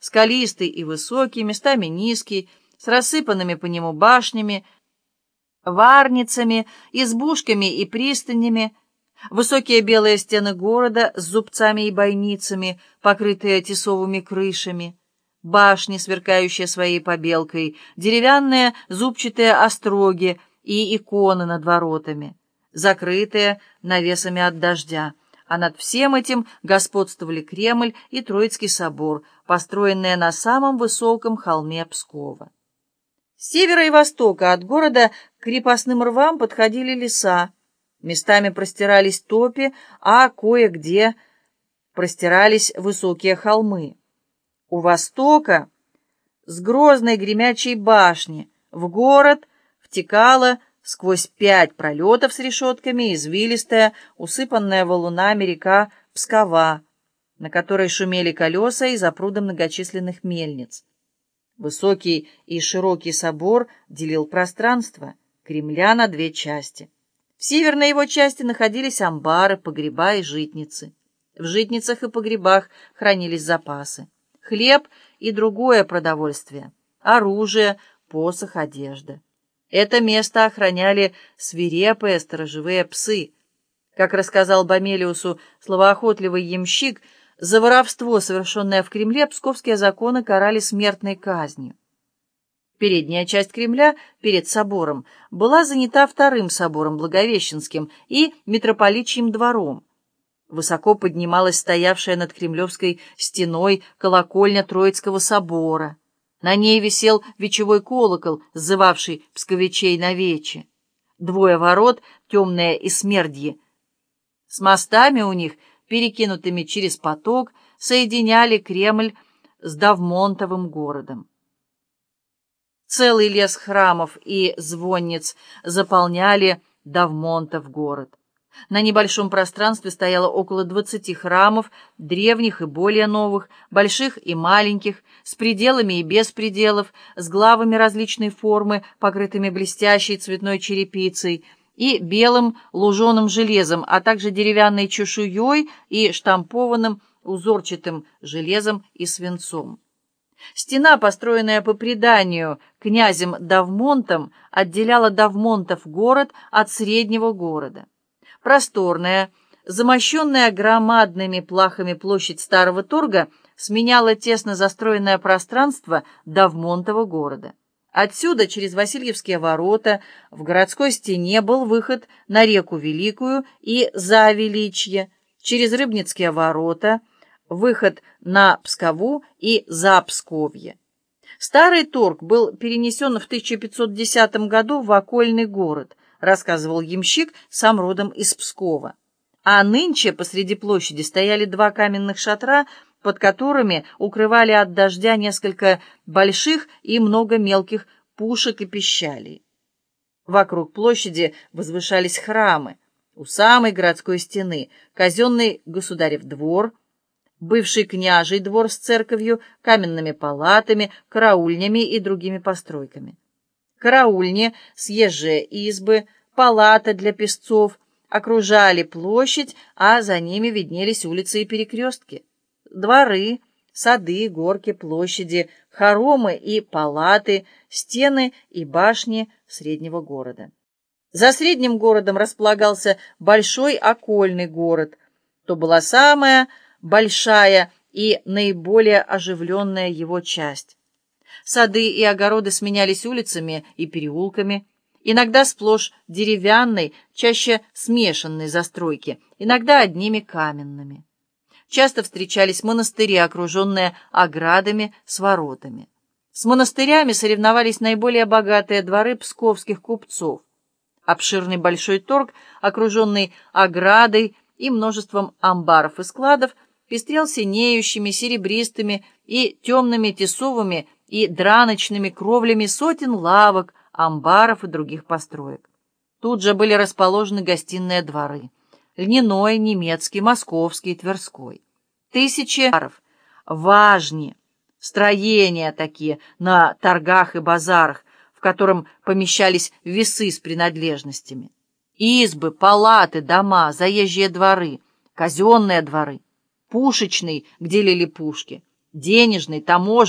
скалистый и высокий, местами низкий, с рассыпанными по нему башнями, варницами, избушками и пристанями, высокие белые стены города с зубцами и бойницами, покрытые тесовыми крышами, башни, сверкающие своей побелкой, деревянные зубчатые остроги и иконы над воротами, закрытые навесами от дождя, а над всем этим господствовали Кремль и Троицкий собор, построенные на самом высоком холме Пскова. С севера и востока от города к крепостным рвам подходили леса, местами простирались топи, а кое-где простирались высокие холмы. У востока с грозной гремячей башни в город втекала сквозь пять пролетов с решетками извилистая, усыпанная валунами река Пскова, на которой шумели колеса и запруда многочисленных мельниц. Высокий и широкий собор делил пространство Кремля на две части. В северной его части находились амбары, погреба и житницы. В житницах и погребах хранились запасы хлеб и другое продовольствие, оружие, посох, одежда. Это место охраняли свирепые сторожевые псы. Как рассказал Бомелиусу словоохотливый ямщик, за воровство, совершенное в Кремле, псковские законы карали смертной казнью. Передняя часть Кремля, перед собором, была занята вторым собором Благовещенским и митрополичьим двором, Высоко поднималась стоявшая над Кремлевской стеной колокольня Троицкого собора. На ней висел вечевой колокол, сзывавший псковичей на вече. Двое ворот, темные и смердьи. С мостами у них, перекинутыми через поток, соединяли Кремль с Давмонтовым городом. Целый лес храмов и звонниц заполняли Давмонтов город. На небольшом пространстве стояло около двадцати храмов, древних и более новых, больших и маленьких, с пределами и без пределов, с главами различной формы, покрытыми блестящей цветной черепицей, и белым луженым железом, а также деревянной чешуей и штампованным узорчатым железом и свинцом. Стена, построенная по преданию князем Давмонтом, отделяла Давмонтов город от среднего города просторная, замощенная громадными плахами площадь Старого Торга сменяла тесно застроенное пространство Давмонтова города. Отсюда, через Васильевские ворота, в городской стене был выход на реку Великую и за Величье, через Рыбницкие ворота, выход на Пскову и за Псковье. Старый торг был перенесен в 1510 году в окольный город, рассказывал ямщик, сам родом из Пскова. А нынче посреди площади стояли два каменных шатра, под которыми укрывали от дождя несколько больших и много мелких пушек и пищалей. Вокруг площади возвышались храмы. У самой городской стены казенный государев двор, бывший княжий двор с церковью, каменными палатами, караульнями и другими постройками караульни, съезжие избы, палата для песцов окружали площадь, а за ними виднелись улицы и перекрестки. Дворы, сады, горки, площади, хоромы и палаты, стены и башни среднего города. За средним городом располагался большой окольный город. То была самая большая и наиболее оживленная его часть. Сады и огороды сменялись улицами и переулками, иногда сплошь деревянной, чаще смешанной застройки, иногда одними каменными. Часто встречались монастыри, окруженные оградами с воротами. С монастырями соревновались наиболее богатые дворы псковских купцов. Обширный большой торг, окруженный оградой и множеством амбаров и складов, пестрел синеющими, серебристыми и темными тесовыми и драночными кровлями сотен лавок, амбаров и других построек. Тут же были расположены гостиные дворы. Льняной, немецкий, московский, Тверской. Тысячи баров, важни, строения такие на торгах и базарах, в котором помещались весы с принадлежностями. Избы, палаты, дома, заезжие дворы, казенные дворы, пушечный, где лили пушки — денежный, таможенный,